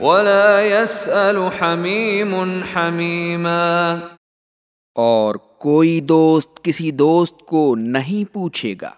ولا يسأل حميم حميما اور کوئی دوست کسی دوست کو نہیں پوچھے گا۔